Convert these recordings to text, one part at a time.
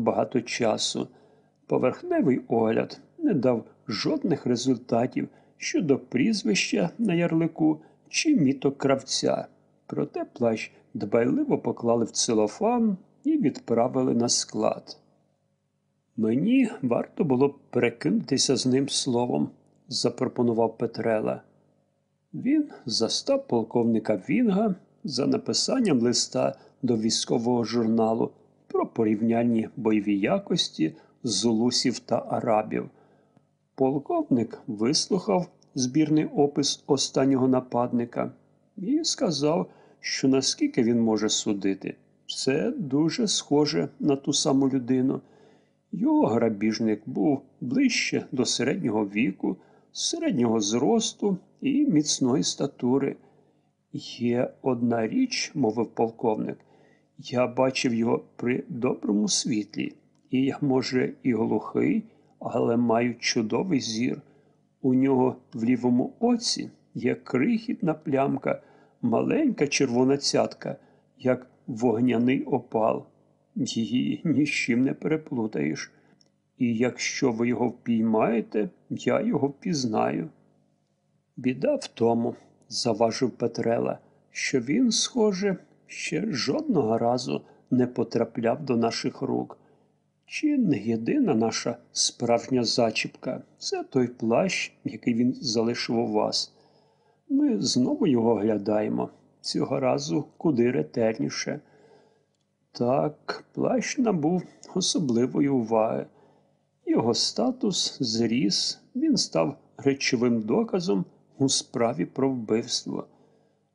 багато часу. Поверхневий огляд не дав жодних результатів щодо прізвища на ярлику чи міток кравця. Проте плащ дбайливо поклали в целофан і відправили на склад. Мені варто було б перекинутися з ним словом, запропонував Петрела. Він застав полковника Вінга за написанням листа до військового журналу про порівняльні бойові якості зулусів та арабів. Полковник вислухав збірний опис останнього нападника і сказав, що наскільки він може судити, це дуже схоже на ту саму людину. Його грабіжник був ближче до середнього віку, середнього зросту і міцної статури. Є одна річ, мовив полковник, я бачив його при доброму світлі, і я, може, і глухий, але маю чудовий зір. У нього в лівому оці є крихітна плямка, маленька червона цятка, як вогняний опал. Її ні з чим не переплутаєш. І якщо ви його впіймаєте, я його впізнаю. Біда в тому, заважив Петрела, що він, схоже, ще жодного разу не потрапляв до наших рук. Чи не єдина наша справжня зачіпка це той плащ, який він залишив у вас. Ми знову його оглядаємо, цього разу куди ретельніше. Так, плащ набув особливої уваги. Його статус зріс, він став речовим доказом у справі про вбивство.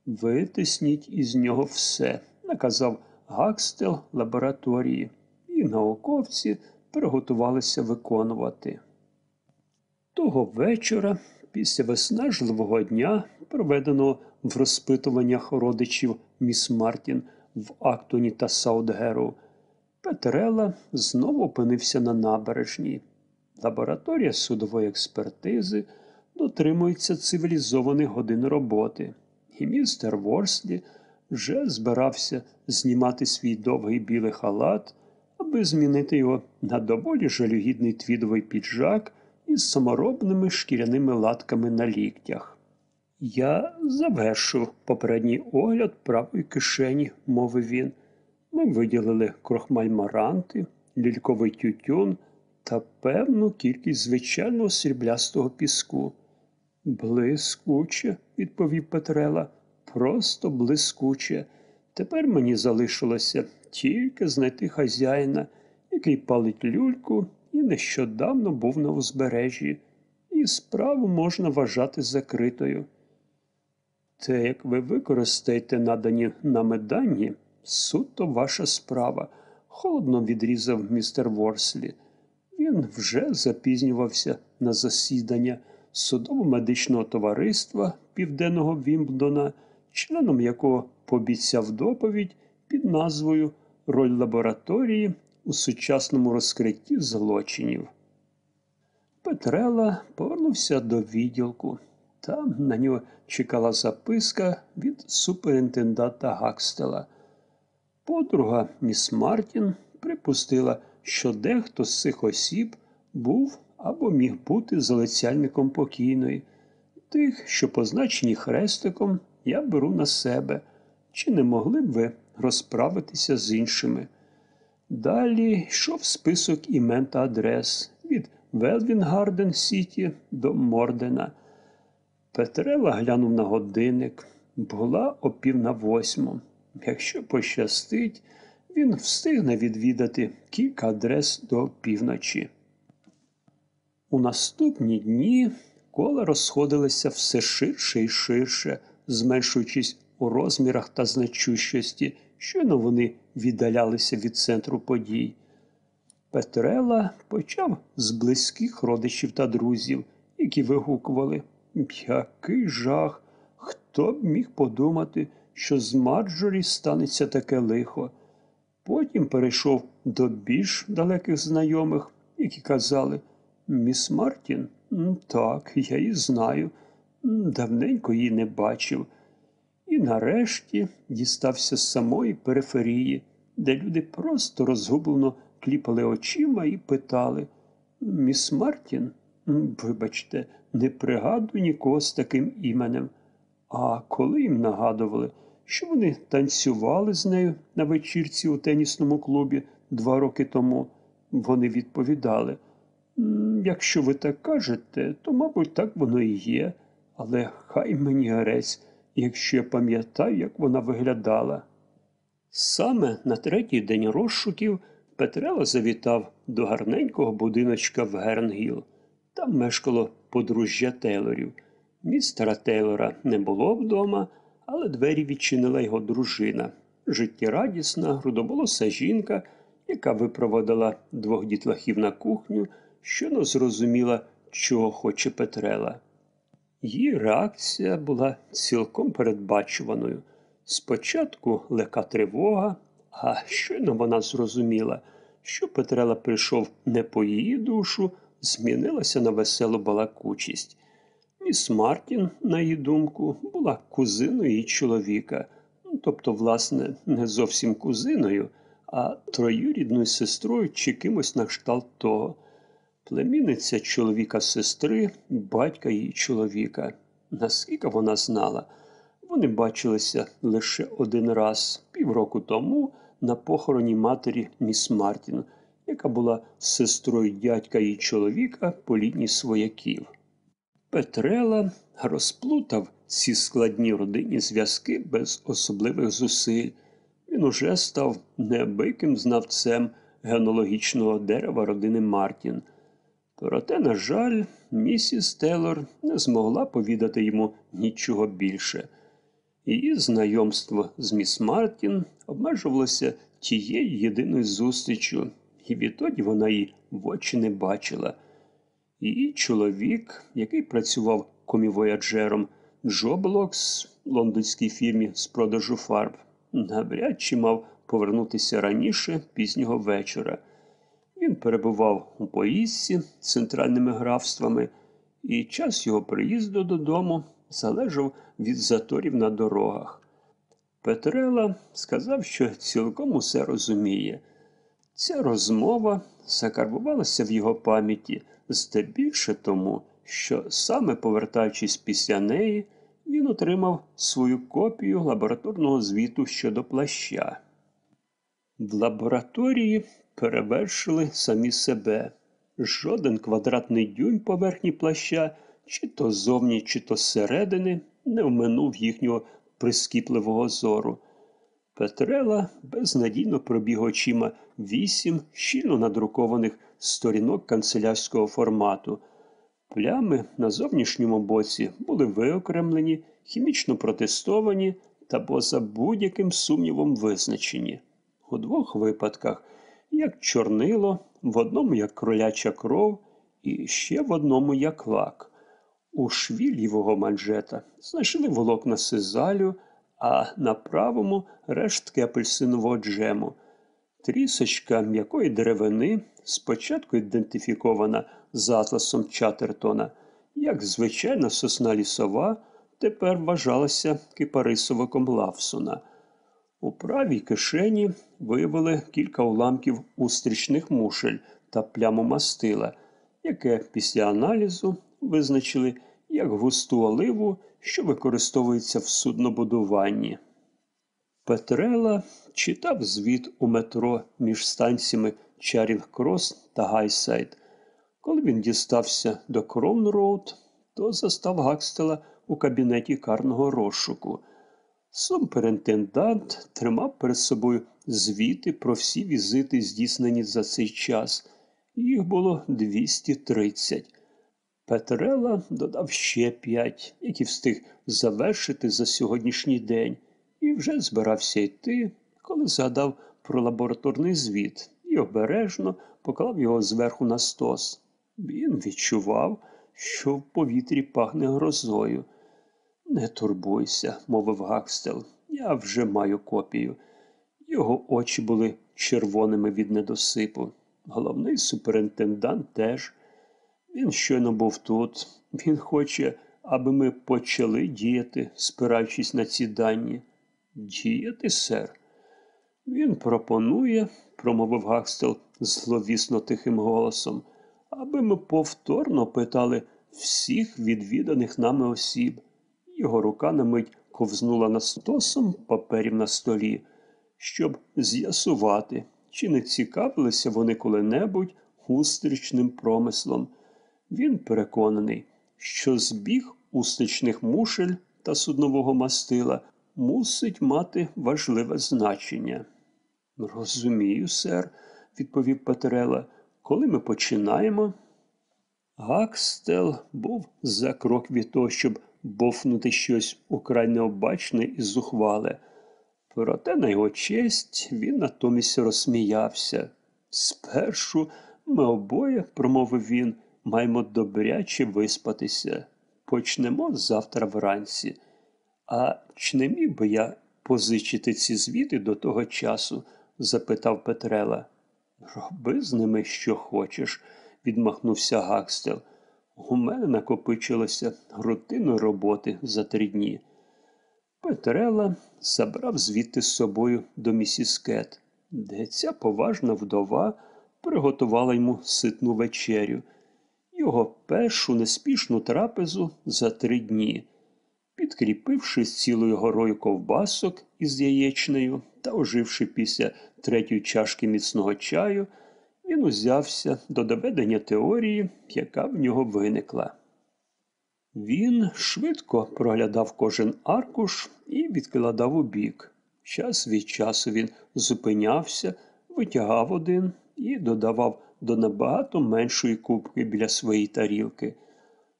Витисніть із нього все, наказав Гакстел лабораторії, і науковці приготувалися виконувати. Того вечора, після виснажливого дня, проведеного в розпитуваннях родичів міс Мартін в Актоні та Саудгеру, Петрела знову опинився на набережній. Лабораторія судової експертизи дотримується цивілізованих годин роботи, і містер Ворслі вже збирався знімати свій довгий білий халат, аби змінити його на доволі жалюгідний твідовий піджак із саморобними шкіряними латками на ліктях. Я завершив попередній огляд правої кишені, мовив він. Ми виділили крохмаль маранти, лільковий тютюн та певну кількість звичайного сріблястого піску. Блискуче, відповів Петрела, просто блискуче. Тепер мені залишилося тільки знайти хазяїна, який палить люльку і нещодавно був на узбережжі, і справу можна вважати закритою. Те, як ви використаєте надані нами дані, суто ваша справа, холодно відрізав містер Ворслі. Він вже запізнювався на засідання судово-медичного товариства Південного Вімбдона, членом якого пообіцяв доповідь під назвою Роль лабораторії у сучасному розкритті злочинів. Петрела повернувся до відділку. Там на нього чекала записка від суперінтенданта Гакстела. Подруга міс Мартін припустила, що дехто з цих осіб був або міг бути залицяльником покійної. Тих, що позначені хрестиком, я беру на себе. Чи не могли б ви розправитися з іншими? Далі йшов список імен та адрес від Велвін-Гарден Сіті до Мордена. Петрела глянув на годинник. Була о пів на восьму. Якщо пощастить, він встигне відвідати кілька адрес до півночі. У наступні дні кола розходилися все ширше і ширше, зменшуючись у розмірах та значущості, щойно вони віддалялися від центру подій. Петрела почав з близьких родичів та друзів, які вигукували Який жах! Хто б міг подумати, що з Марджорі станеться таке лихо? Потім перейшов до більш далеких знайомих, які казали Міс Мартін? Так, я її знаю. Давненько її не бачив. І нарешті дістався з самої периферії, де люди просто розгублено кліпали очима і питали Міс Мартін, вибачте, не пригадую нікого з таким іменем. А коли їм нагадували, що вони танцювали з нею на вечірці у тенісному клубі два роки тому, вони відповідали. «М, Якщо ви так кажете, то, мабуть, так воно і є, але хай мені грець, якщо я пам'ятаю, як вона виглядала. Саме на третій день розшуків Петрело завітав до гарненького будиночка в Гернгіл. Там мешкало подружжя Тейлорів. Містера Тейлора не було вдома, але двері відчинила його дружина. Життєрадісна, грудоболоса жінка, яка випроводила двох дітлахів на кухню, що не зрозуміла, чого хоче Петрела. Її реакція була цілком передбачуваною. Спочатку лека тривога, а щойно вона зрозуміла, що Петрела прийшов не по її душу, змінилася на веселу балакучість. Міс Мартін, на її думку, була кузиною її чоловіка, ну, тобто, власне, не зовсім кузиною, а троюрідною сестрою чи кимось на кшталт того. Племінниця чоловіка сестри, батька її чоловіка. Наскільки вона знала, вони бачилися лише один раз, півроку тому, на похороні матері міс Мартін, яка була сестрою дядька її чоловіка по лінії свояків. Петрела розплутав ці складні родинні зв'язки без особливих зусиль. Він уже став неабиким знавцем генологічного дерева родини Мартін. Проте, на жаль, місіс Телор не змогла повідати йому нічого більше. Її знайомство з міс Мартін обмежувалося тією єдиною зустрічю, і відтоді вона її в очі не бачила. Її чоловік, який працював комівояджером Джо Блокс в лондонській фірмі з продажу фарб, навряд чи мав повернутися раніше пізнього вечора. Він перебував у поїздці центральними графствами, і час його приїзду додому залежав від заторів на дорогах. Петрела сказав, що цілком усе розуміє. Ця розмова закарбувалася в його пам'яті здебільше тому, що саме повертаючись після неї, він отримав свою копію лабораторного звіту щодо плаща. В лабораторії перевершили самі себе. Жоден квадратний дюйм поверхні плаща, чи то зовні, чи то зсередини, не вминув їхнього прискіпливого зору. Петрела безнадійно пробіг очима вісім щільно надрукованих сторінок канцелярського формату. Плями на зовнішньому боці були виокремлені, хімічно протестовані та поза будь-яким сумнівом визначені. У двох випадках як чорнило, в одному як кроляча кров і ще в одному як лак. У шві лівого манжета знайшли волокна сизалю, а на правому рештки апельсинового джему. Трісочка м'якої деревини спочатку ідентифікована з атласом Чатертона, як звичайна сосна лісова, тепер вважалася кипарисовиком Лавсона. У правій кишені виявили кілька уламків устрічних мушель та пляму мастила, яке після аналізу визначили як густу оливу, що використовується в суднобудуванні. Петрела читав звіт у метро між станціями Чарінг-Крос та Гайсайд. Коли він дістався до Кромн-роуд, то застав Гакстела у кабінеті карного розшуку. Суперінтендант тримав перед собою звіти про всі візити, здійснені за цей час. Їх було 230. Петрела додав ще п'ять, які встиг завершити за сьогоднішній день, і вже збирався йти, коли згадав про лабораторний звіт і обережно поклав його зверху на стос. Він відчував, що в повітрі пахне грозою. Не турбуйся, мовив Гакстел, я вже маю копію. Його очі були червоними від недосипу. Головний суперінтендант теж. Він щойно був тут. Він хоче, аби ми почали діяти, спираючись на ці дані. Діяти, сер. Він пропонує, промовив Гакстел, зловісно тихим голосом, аби ми повторно питали всіх відвіданих нами осіб. Його рука на мить ковзнула на стосом паперів на столі, щоб з'ясувати, чи не цікавилися вони коли-небудь устрічним промислом. Він переконаний, що збіг устичних мушель та суднового мастила мусить мати важливе значення. Розумію, сер, відповів Петрела. Коли ми починаємо? Гакстел був за крок від того, щоб бовнути щось украй необачне і зухвале. Проте, на його честь, він натомість розсміявся. Спершу ми обоє, промовив він, маємо добряче виспатися. Почнемо завтра вранці. А чи не міг би я позичити ці звіти до того часу? запитав Петрела. Роби з ними, що хочеш, відмахнувся Гакстел. У мене накопичилося рутинної роботи за три дні. Петрела забрав звідти з собою до місіс Кет, де ця поважна вдова приготувала йому ситну вечерю, його першу неспішну трапезу за три дні. Підкріпившись цілою горою ковбасок із яєчнею та оживши після третьої чашки міцного чаю, він узявся до доведення теорії, яка в нього виникла. Він швидко проглядав кожен аркуш і відкладав у бік. Час від часу він зупинявся, витягав один і додавав до набагато меншої кубки біля своєї тарілки.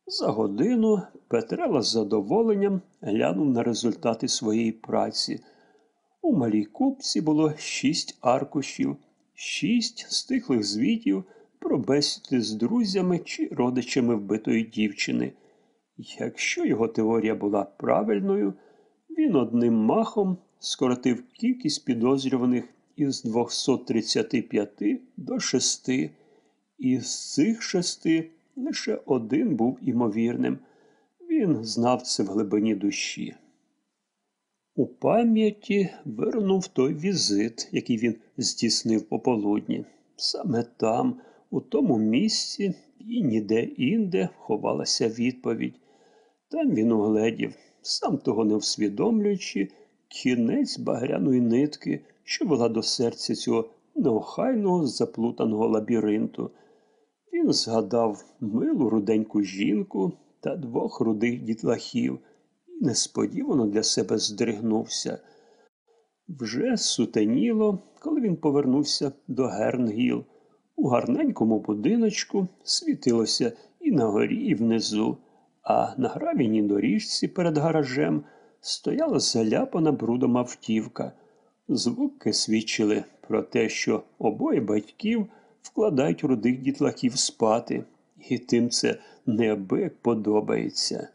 За годину Петрела з задоволенням глянув на результати своєї праці. У малій купці було шість аркушів, шість стихлих звітів про бесіди з друзями чи родичами вбитої дівчини. Якщо його теорія була правильною, він одним махом скоротив кількість підозрюваних із 235 до 6. Із цих шести лише один був імовірним. Він знав це в глибині душі. У пам'яті вернув той візит, який він здійснив пополудні. Саме там, у тому місці, і ніде інде ховалася відповідь. Там він угледів, сам того не усвідомлюючи, кінець багряної нитки, що вела до серця цього неохайного заплутаного лабіринту. Він згадав милу руденьку жінку та двох рудих дітлахів несподівано для себе здригнувся. Вже сутеніло, коли він повернувся до Гернгіл. У гарненькому будиночку світилося і на горі, і внизу, а на гравійній доріжці перед гаражем стояла заляпана брудом автівка. Звуки свідчили про те, що обоє батьків вкладають рудих дітлахів спати, і тим це неабияк подобається.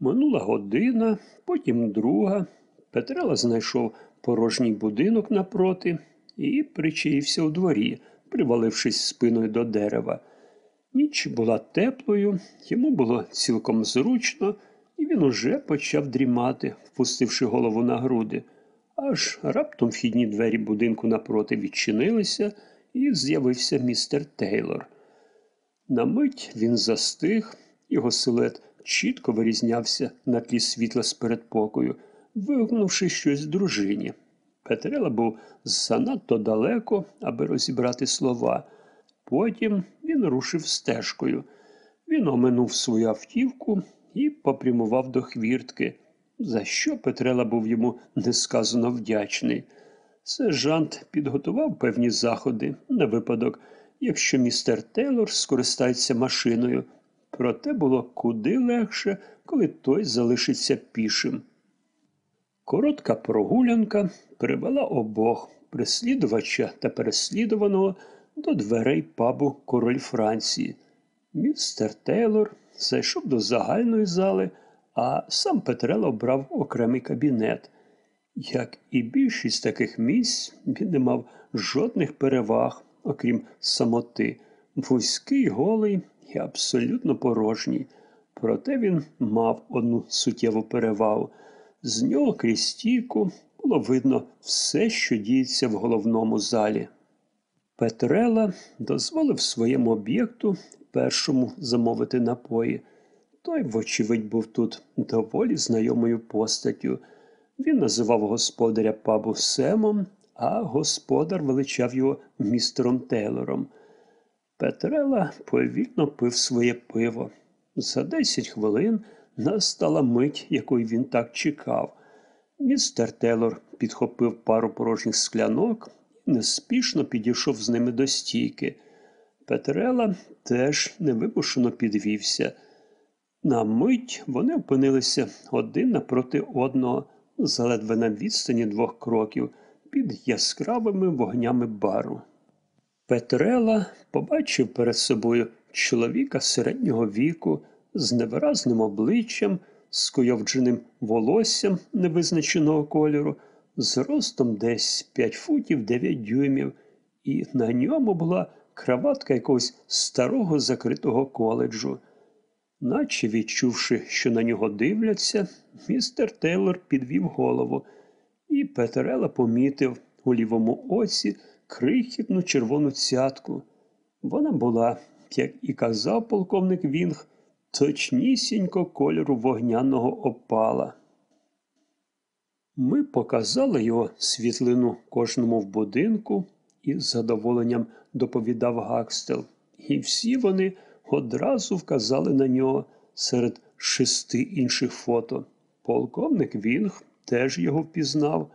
Минула година, потім друга. Петрела знайшов порожній будинок напроти і причаївся у дворі, привалившись спиною до дерева. Ніч була теплою, йому було цілком зручно, і він уже почав дрімати, впустивши голову на груди. Аж раптом вхідні двері будинку напроти відчинилися, і з'явився містер Тейлор. На мить він застиг, його силует чітко вирізнявся на тлі світла з передпокою, вигукнувши щось дружині. Петрела був занадто далеко, аби розібрати слова. Потім він рушив стежкою. Він оминув свою автівку і попрямував до хвіртки, за що Петрела був йому несказано вдячний. Сержант підготував певні заходи на випадок, якщо містер Тейлор скористається машиною. Проте було куди легше, коли той залишиться пішим. Коротка прогулянка привела обох преслідувача та переслідуваного до дверей пабу король Франції. Містер Тейлор зайшов до загальної зали, а сам Петрело обрав окремий кабінет. Як і більшість таких місць, він не мав жодних переваг, окрім самоти, вузький, голий і абсолютно порожній. Проте він мав одну суттєву перевагу. З нього крізь стійку було видно все, що діється в головному залі. Петрела дозволив своєму об'єкту першому замовити напої. Той, вочевидь, був тут доволі знайомою постаттю. Він називав господаря пабу Семом, а господар величав його містером Тейлором. Петрела повільно пив своє пиво. За десять хвилин настала мить, якої він так чекав. Містер Тейлор підхопив пару порожніх склянок і неспішно підійшов з ними до стійки. Петрела теж невимушено підвівся. На мить вони опинилися один напроти одного, заледве на відстані двох кроків, під яскравими вогнями бару. Петрела побачив перед собою чоловіка середнього віку з невиразним обличчям, скойовдженим волоссям невизначеного кольору, з ростом десь 5 футів 9 дюймів, і на ньому була краватка якогось старого закритого коледжу. Наче відчувши, що на нього дивляться, містер Тейлор підвів голову, і Петерела помітив у лівому оці крихітну червону цятку. Вона була, як і казав полковник Вінг, точнісінько кольору вогняного опала. Ми показали його світлину кожному в будинку і з задоволенням доповідав Гакстел. І всі вони одразу вказали на нього серед шести інших фото. Полковник Вінг теж його впізнав.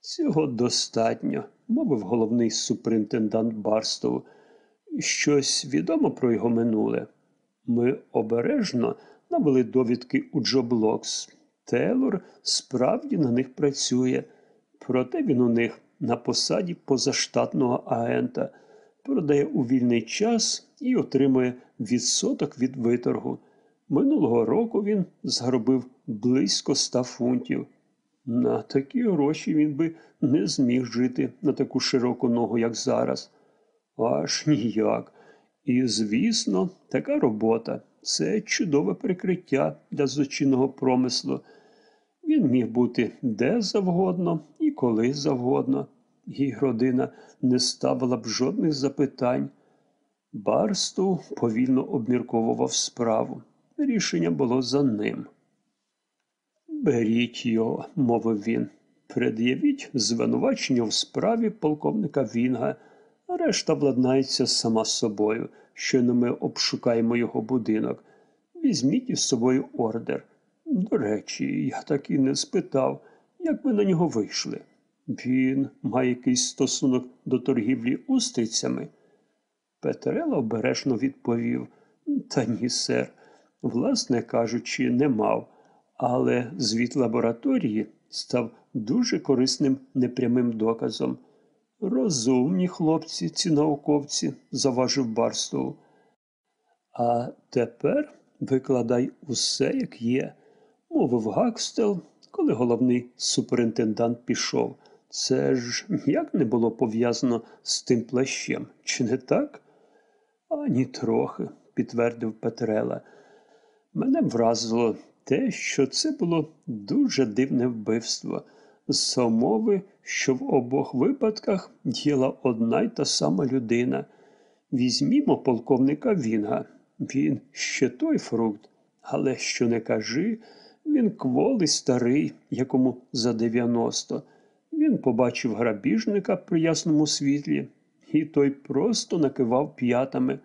Цього достатньо, мовив головний суперінтендант Барстоу. Щось відомо про його минуле. Ми обережно навели довідки у Джоблокс. Тейлор справді на них працює, проте він у них на посаді позаштатного агента, продає у вільний час і отримує відсоток від виторгу. Минулого року він згробив близько ста фунтів. На такі гроші він би не зміг жити на таку широку ногу, як зараз. Аж ніяк. І, звісно, така робота це чудове прикриття для злочинного промислу. Він міг бути де завгодно і коли завгодно. Її родина не ставила б жодних запитань. Барсту повільно обмірковував справу. Рішення було за ним. Беріть його, мовив він. Пред'явіть звинувачення в справі полковника Вінга, решта владнається сама собою, щойно ми обшукаємо його будинок. Візьміть із собою ордер. До речі, я так і не спитав, як ви на нього вийшли. Він має якийсь стосунок до торгівлі устрицями. Петрело обережно відповів Та ні, сер, власне кажучи, не мав, але звіт лабораторії став дуже корисним непрямим доказом. Розумні хлопці, ці науковці, заважив Барстоу. А тепер викладай усе, як є, мовив Гакстел, коли головний суперінтендант пішов. Це ж як не було пов'язано з тим плащем, чи не так? Ані трохи, підтвердив Петрела. Мене вразило те, що це було дуже дивне вбивство, з умови, що в обох випадках діяла одна й та сама людина. Візьмімо полковника Вінга. Він ще той фрукт, але що не кажи, він кволий старий, якому за дев'яносто. Він побачив грабіжника при ясному світлі, і той просто накивав п'ятами.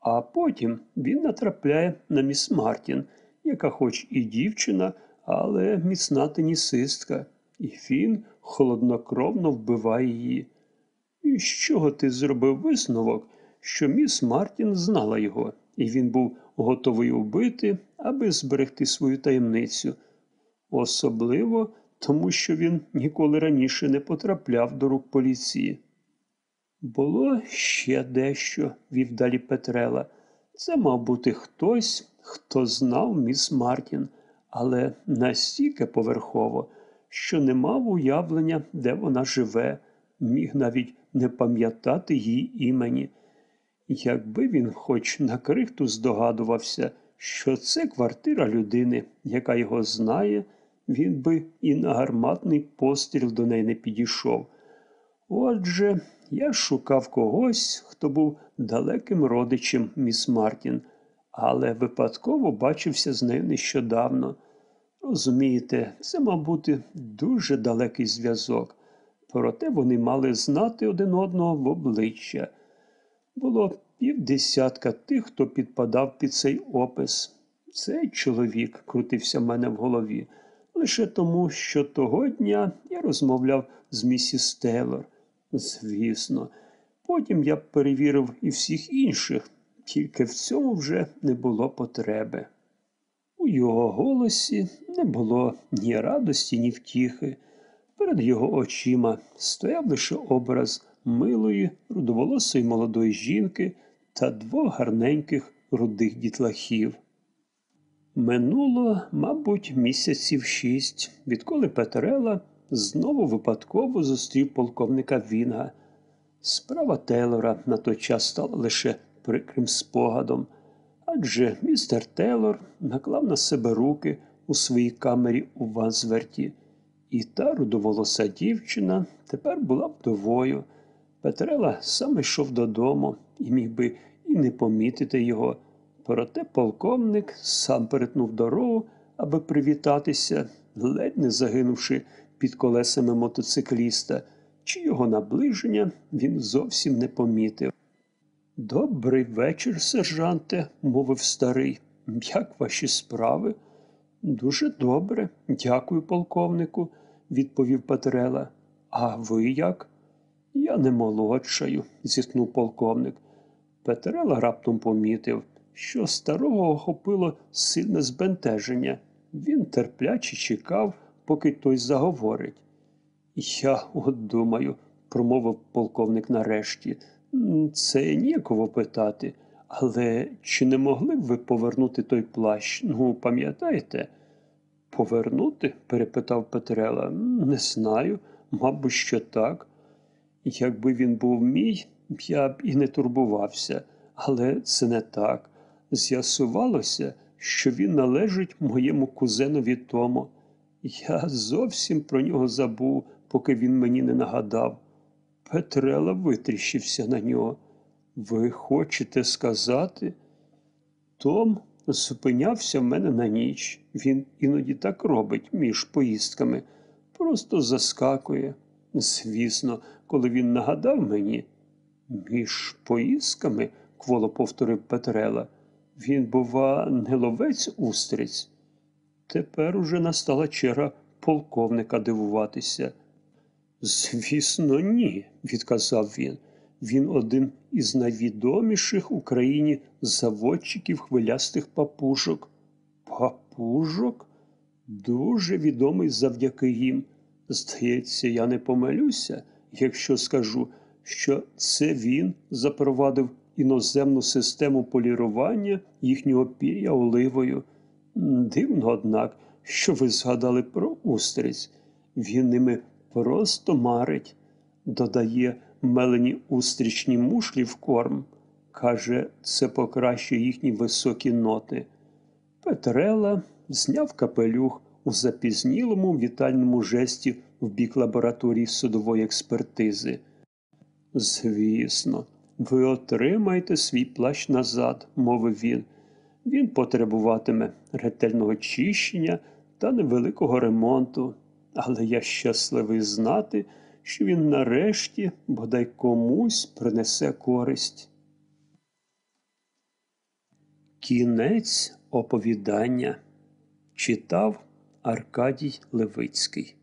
А потім він натрапляє на міс Мартін, яка хоч і дівчина, але міцна тенісистка, і він холоднокровно вбиває її. І з чого ти зробив висновок, що міс Мартін знала його, і він був готовий убити, аби зберегти свою таємницю. Особливо тому, що він ніколи раніше не потрапляв до рук поліції. Було ще дещо, вів далі Петрела. Це мав бути хтось, хто знав міс Мартін, але настільки поверхово, що не мав уявлення, де вона живе, міг навіть не пам'ятати її імені. Якби він хоч на крихту здогадувався, що це квартира людини, яка його знає, він би і на гарматний постріл до неї не підійшов. Отже, я шукав когось, хто був далеким родичем міс Мартін, але випадково бачився з нею нещодавно. Розумієте, це, мав бути дуже далекий зв'язок, проте вони мали знати один одного в обличчя. Було півдесятка тих, хто підпадав під цей опис. Цей чоловік крутився в мене в голові лише тому, що того дня я розмовляв з місіс Тейлор. Звісно, потім я перевірив і всіх інших, тільки в цьому вже не було потреби. У його голосі не було ні радості, ні втіхи. Перед його очима стояв лише образ милої, рудоволосої молодої жінки та двох гарненьких рудих дітлахів. Минуло, мабуть, місяців шість, відколи Петрела знову випадково зустрів полковника Вінга. Справа Тейлора на той час стала лише прикрим спогадом, адже містер Тейлор наклав на себе руки у своїй камері у Вансверті, і та рудоволоса дівчина тепер була вдовою. Петрела сам йшов додому і міг би і не помітити його. Проте полковник сам перетнув дорогу, аби привітатися, ледь не загинувши під колесами мотоцикліста, чи його наближення він зовсім не помітив. Добрий вечір, сержанте, мовив старий. Як ваші справи? Дуже добре, дякую, полковнику, відповів Петрела. А ви як? Я не молодшаю, зіткнув полковник. Петрела раптом помітив, що старого охопило сильне збентеження. Він терпляче чекав, поки той заговорить. Я от думаю, промовив полковник нарешті, «м, це ніяково питати, але чи не могли б ви повернути той плащ? Ну, пам'ятаєте? Повернути? перепитав Петрела. Не знаю, мабуть, що так. Якби він був мій, я б і не турбувався, але це не так. З'ясувалося, що він належить моєму кузенові Тому. Я зовсім про нього забув, поки він мені не нагадав. Петрела витріщився на нього. Ви хочете сказати? Том зупинявся в мене на ніч. Він іноді так робить між поїздками, просто заскакує. Звісно, коли він нагадав мені, між поїздками, кволо повторив Петрела, він, бува, не ловець устриць. Тепер уже настала черга полковника дивуватися. Звісно, ні, відказав він. Він один із найвідоміших в Україні заводчиків хвилястих папужок. Папужок? Дуже відомий завдяки їм. Здається, я не помилюся, якщо скажу, що це він запровадив іноземну систему полірування їхнього пір'я оливою. Дивно, однак, що ви згадали про устриць. Він ними просто марить, додає мелені устрічні мушлі в корм. Каже, це покращує їхні високі ноти. Петрела зняв капелюх у запізнілому вітальному жесті в бік лабораторії судової експертизи. Звісно, ви отримаєте свій плащ назад, мовив він. Він потребуватиме ретельного чищення та невеликого ремонту, але я щасливий знати, що він нарешті бодай комусь принесе користь. Кінець оповідання читав Аркадій Левицький